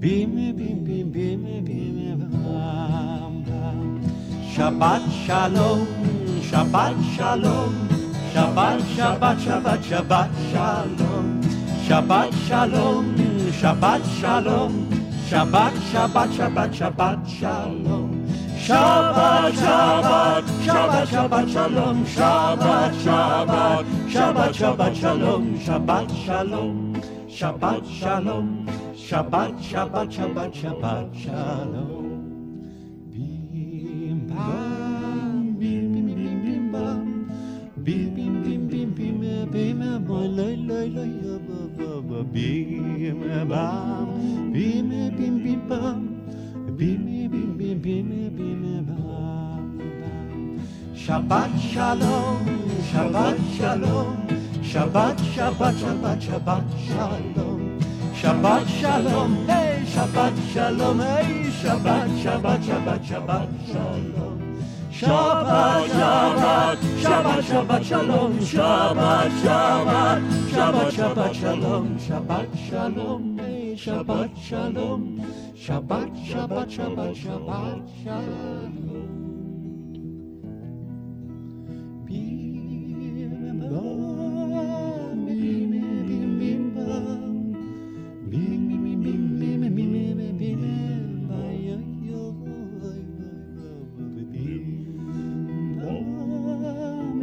בימי בימי בימי בימי ברמב"ם. שבת שלום, שבת שלום, שבת שבת שבת שבת שלום. שבת שלום, שבת שלום, שבת שבת שבת שבת שלום. שבת שבת שבת שבת שלום, שבת שבת שבת שבת שלום, שבת שלום, שבת שלום. Shabbat, Shabbat, Shabbat, Shabbat, Shalom. Bim bam, bim bim bim bim bam, bim bim bim bim bim bim boy loy loy loy ba ba ba bim bam, bim bim bim bam. Bim bim bim bim bim bam bam. Shabbat shalom, Shabbat shalom, Shabbat Shabbat Shabbat Shabbat shalom, Shabbat shalom, hey Shabbat shalom, hey Shabbat Shabbat Shabbat Shabbat shalom. Shabbat, Shabbat, Shabbat, Shabbat, Shalom, Shabbat, Shabbat, Shabbat, Shabbat, Shalom, Shabbat, Shalom, hey, Shabbat, Shalom, Shabbat, Shabbat, Shabbat, Shabbat, Shalom.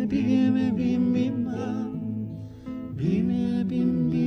bim bim bim bim bim bim bim